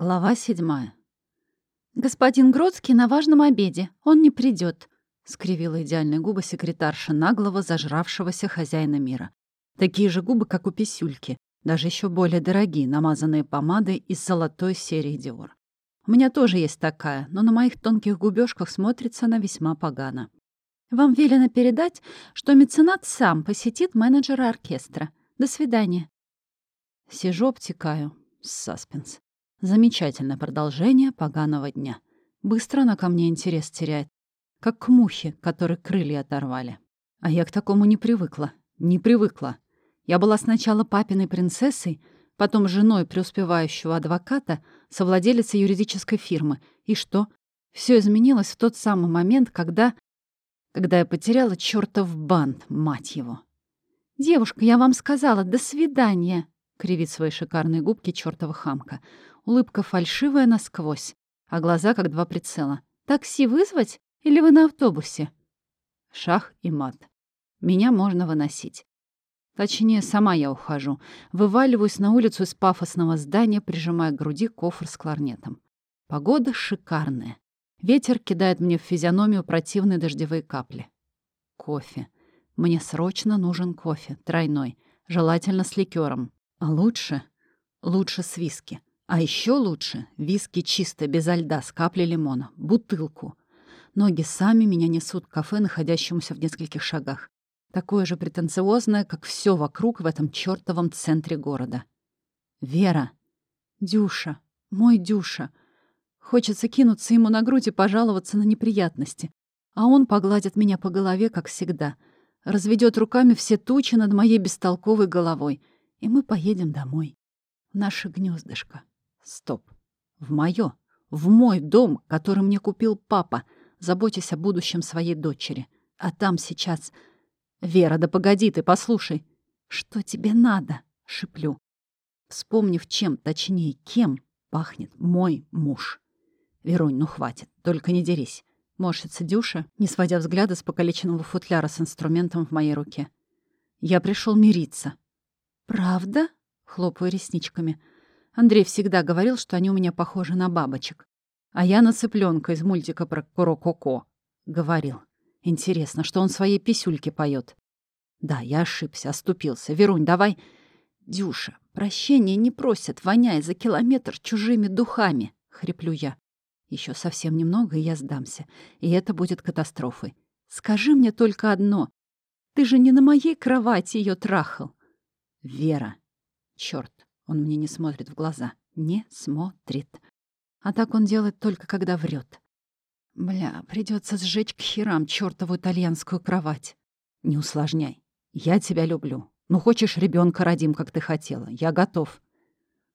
Глава седьмая. «Господин Гродский на важном обеде. Он не придет, скривила идеальные губы секретарша наглого, зажравшегося хозяина мира. Такие же губы, как у писюльки, даже еще более дорогие, намазанные помадой из золотой серии Диор. У меня тоже есть такая, но на моих тонких губёшках смотрится она весьма погано. Вам велено передать, что меценат сам посетит менеджера оркестра. До свидания. Сижу, обтекаю. Саспенс. Замечательное продолжение поганого дня. Быстро она ко мне интерес теряет. Как к мухе, которой крылья оторвали. А я к такому не привыкла. Не привыкла. Я была сначала папиной принцессой, потом женой преуспевающего адвоката, совладелицей юридической фирмы. И что? Все изменилось в тот самый момент, когда... Когда я потеряла чертов бант, мать его. «Девушка, я вам сказала, до свидания!» — кривит свои шикарные губки чертова хамка. Улыбка фальшивая насквозь, а глаза как два прицела. «Такси вызвать? Или вы на автобусе?» Шах и мат. Меня можно выносить. Точнее, сама я ухожу. Вываливаюсь на улицу из пафосного здания, прижимая к груди кофр с кларнетом. Погода шикарная. Ветер кидает мне в физиономию противные дождевые капли. Кофе. Мне срочно нужен кофе, тройной, желательно с ликером. А лучше, лучше с виски. А еще лучше виски чисто, без льда, с каплей лимона. Бутылку. Ноги сами меня несут к кафе, находящемуся в нескольких шагах. Такое же претенциозное, как все вокруг в этом чертовом центре города. Вера. Дюша. Мой Дюша. Хочется кинуться ему на грудь и пожаловаться на неприятности. А он погладит меня по голове, как всегда. Разведет руками все тучи над моей бестолковой головой. И мы поедем домой. В наше гнездышко. Стоп. В моё, в мой дом, который мне купил папа, заботясь о будущем своей дочери. А там сейчас... Вера, да погоди ты, послушай. Что тебе надо? Шиплю. Вспомнив, чем, точнее, кем пахнет мой муж. Веронь, ну хватит, только не дерись. Морщится Дюша, не сводя взгляда с покалеченного футляра с инструментом в моей руке. Я пришел мириться. «Правда?» — хлопаю ресничками. Андрей всегда говорил, что они у меня похожи на бабочек. А я на цыпленка из мультика про Коро-Коко. Говорил. Интересно, что он своей писюльке поет. Да, я ошибся, оступился. Верунь, давай... Дюша, прощения не просят, воняя за километр чужими духами, хриплю я. Еще совсем немного, и я сдамся. И это будет катастрофой. Скажи мне только одно. Ты же не на моей кровати ее трахал. Вера. Черт, он мне не смотрит в глаза. Не смотрит. А так он делает только, когда врет. Бля, придется сжечь к херам чертову итальянскую кровать. Не усложняй. Я тебя люблю. Ну, хочешь ребенка родим, как ты хотела. Я готов.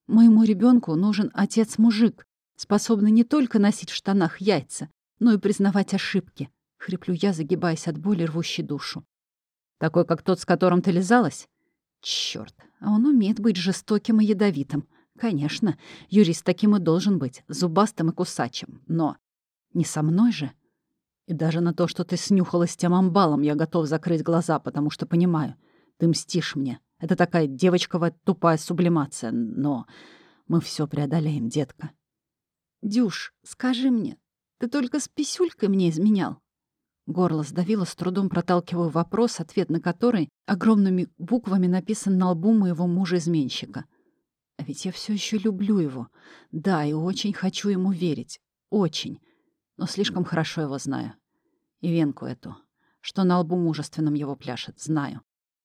Моему ребенку нужен отец-мужик, способный не только носить в штанах яйца, но и признавать ошибки. Хриплю я, загибаясь от боли, рвущей душу. Такой, как тот, с которым ты лизалась? Чёрт, а он умеет быть жестоким и ядовитым. Конечно, юрист таким и должен быть, зубастым и кусачим. Но не со мной же. И даже на то, что ты снюхалась с тем амбалом, я готов закрыть глаза, потому что понимаю, ты мстишь мне. Это такая девочковая тупая сублимация. Но мы все преодолеем, детка. Дюш, скажи мне, ты только с писюлькой мне изменял? Горло сдавило, с трудом проталкивая вопрос, ответ на который огромными буквами написан на лбу моего мужа-изменщика. А ведь я все еще люблю его. Да, и очень хочу ему верить. Очень. Но слишком хорошо его знаю. И венку эту, что на лбу мужественном его пляшет, знаю.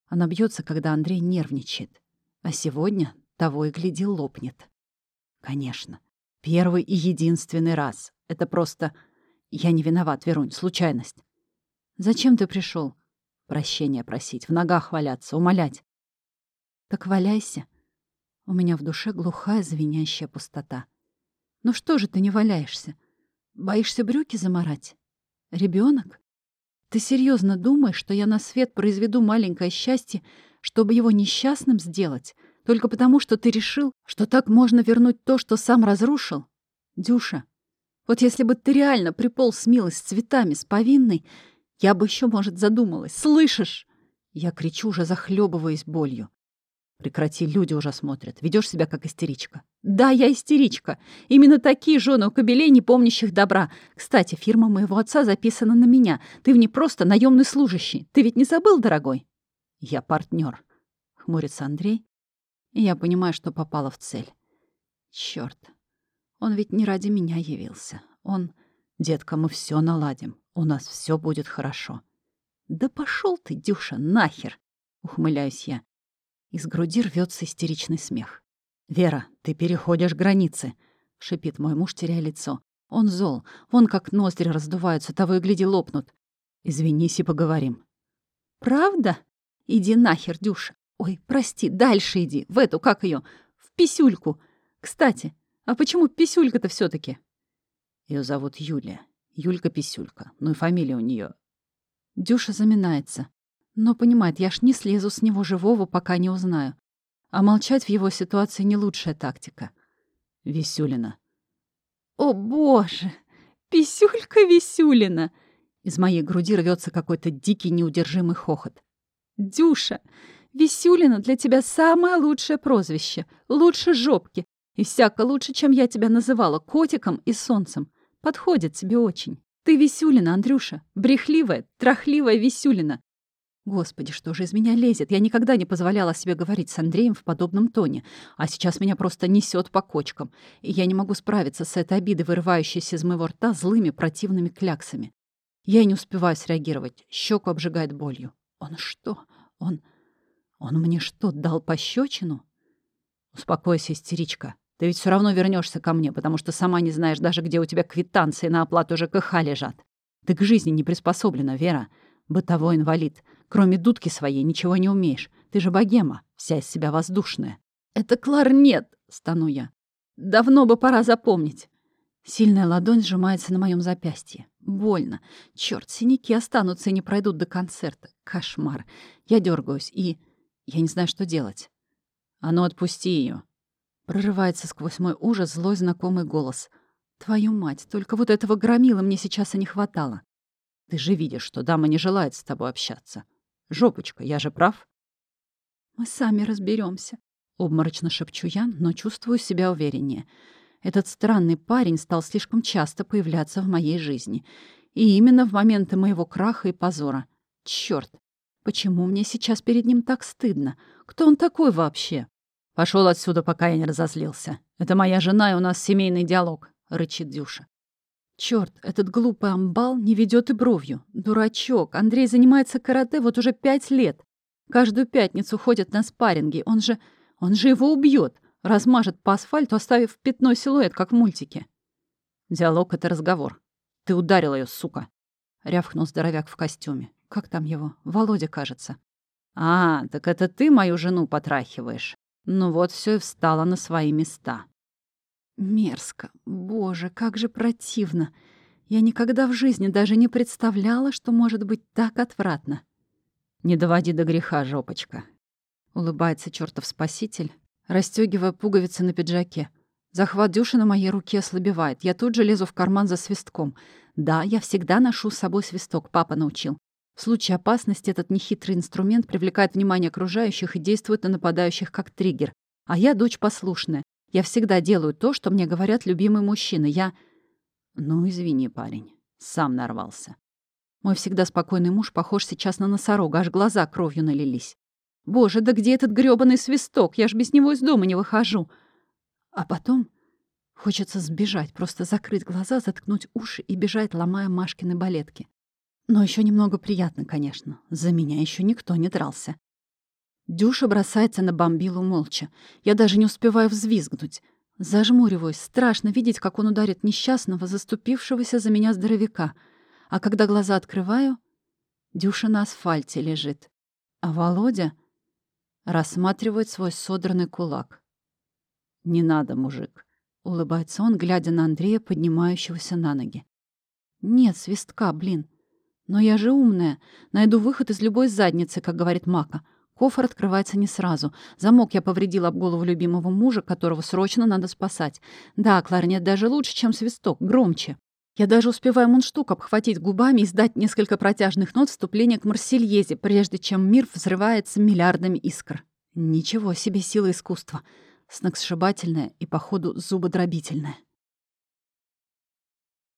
Она бьется, когда Андрей нервничает. А сегодня того и гляди лопнет. Конечно. Первый и единственный раз. Это просто... Я не виноват, Верунь, случайность. Зачем ты пришел? Прощения просить, в ногах валяться, умолять. Так валяйся. У меня в душе глухая звенящая пустота. Ну что же ты не валяешься? Боишься брюки заморать? Ребенок? Ты серьезно думаешь, что я на свет произведу маленькое счастье, чтобы его несчастным сделать, только потому, что ты решил, что так можно вернуть то, что сам разрушил? Дюша, вот если бы ты реально приполз с милой цветами, с повинной, я бы еще, может, задумалась. Слышишь? Я кричу, уже захлебываясь болью. Прекрати, люди уже смотрят. Ведешь себя как истеричка. Да, я истеричка. Именно такие жены у кобелей, не помнящих добра. Кстати, фирма моего отца записана на меня. Ты в ней просто наемный служащий. Ты ведь не забыл, дорогой? Я партнер. Хмурится Андрей. И я понимаю, что попала в цель. Черт, Он ведь не ради меня явился. Он... Детка, мы все наладим. У нас все будет хорошо. Да пошел ты, Дюша, нахер! Ухмыляюсь я. Из груди рвется истеричный смех. «Вера, ты переходишь границы!» — шипит мой муж, теряя лицо. Он зол. Вон как ноздри раздуваются, того и гляди лопнут. Извинись и поговорим. «Правда? Иди нахер, Дюша. Ой, прости, дальше иди. В эту, как ее, В писюльку. Кстати, а почему писюлька-то все таки Ее зовут Юлия. Юлька Писюлька. Ну и фамилия у нее. Дюша заминается. Но понимает, я ж не слезу с него живого, пока не узнаю. А молчать в его ситуации не лучшая тактика. Висюлина. О, боже! Писюлька Висюлина! Из моей груди рвется какой-то дикий неудержимый хохот. Дюша, Висюлина для тебя самое лучшее прозвище. Лучше жопки. И всяко лучше, чем я тебя называла котиком и солнцем. Подходит тебе очень. Ты Висюлина, Андрюша. Брехливая, трахливая Висюлина. Господи, что же из меня лезет? Я никогда не позволяла себе говорить с Андреем в подобном тоне, а сейчас меня просто несет по кочкам, и я не могу справиться с этой обидой, вырывающейся из моего рта злыми противными кляксами. Я не успеваю среагировать, щеку обжигает болью. Он что? Он... Он мне что, дал пощечину? Успокойся, истеричка. Ты ведь все равно вернешься ко мне, потому что сама не знаешь даже, где у тебя квитанции на оплату ЖКХ лежат. Ты к жизни не приспособлена, Вера. Бытовой инвалид. Кроме дудки своей ничего не умеешь. Ты же богема, вся из себя воздушная. Это кларнет, стану я. Давно бы пора запомнить. Сильная ладонь сжимается на моем запястье. Больно. Черт, синяки останутся и не пройдут до концерта. Кошмар. Я дергаюсь и... Я не знаю, что делать. А ну, отпусти ее. Прорывается сквозь мой ужас злой знакомый голос. Твою мать, только вот этого громила мне сейчас и не хватало. Ты же видишь, что дама не желает с тобой общаться. Жопочка, я же прав?» «Мы сами разберемся, обморочно шепчу я, но чувствую себя увереннее. Этот странный парень стал слишком часто появляться в моей жизни. И именно в моменты моего краха и позора. Чёрт, почему мне сейчас перед ним так стыдно? Кто он такой вообще? Пошел отсюда, пока я не разозлился. Это моя жена, и у нас семейный диалог», — рычит Дюша. Черт, этот глупый амбал не ведет и бровью. Дурачок. Андрей занимается карате вот уже пять лет. Каждую пятницу ходит на спарринги. Он же... Он же его убьет. Размажет по асфальту, оставив пятно силуэт, как в мультике. Диалог — это разговор. Ты ударил ее, сука. Рявкнул здоровяк в костюме. Как там его? Володя, кажется. А, так это ты мою жену потрахиваешь. Ну вот все и встало на свои места. Мерзко. Боже, как же противно. Я никогда в жизни даже не представляла, что может быть так отвратно. «Не доводи до греха, жопочка», — улыбается чертов спаситель, расстегивая пуговицы на пиджаке. Захват Дюши на моей руке ослабевает. Я тут же лезу в карман за свистком. Да, я всегда ношу с собой свисток, папа научил. В случае опасности этот нехитрый инструмент привлекает внимание окружающих и действует на нападающих как триггер. А я дочь послушная. Я всегда делаю то, что мне говорят любимые мужчины. Я... Ну, извини, парень. Сам нарвался. Мой всегда спокойный муж похож сейчас на носорога, аж глаза кровью налились. Боже, да где этот грёбаный свисток? Я ж без него из дома не выхожу. А потом хочется сбежать, просто закрыть глаза, заткнуть уши и бежать, ломая Машкины балетки. Но еще немного приятно, конечно. За меня еще никто не дрался. Дюша бросается на бомбилу молча. Я даже не успеваю взвизгнуть. Зажмуриваюсь. Страшно видеть, как он ударит несчастного, заступившегося за меня здоровяка. А когда глаза открываю, Дюша на асфальте лежит. А Володя рассматривает свой содранный кулак. «Не надо, мужик», — улыбается он, глядя на Андрея, поднимающегося на ноги. «Нет свистка, блин. Но я же умная. Найду выход из любой задницы, как говорит Мака. Кофр открывается не сразу. Замок я повредила об голову любимого мужа, которого срочно надо спасать. Да, кларнет даже лучше, чем свисток, громче. Я даже успеваю мундштук обхватить губами и сдать несколько протяжных нот вступления к Марсельезе, прежде чем мир взрывается миллиардами искр. Ничего себе сила искусства. Сногсшибательная и, походу, зубодробительная.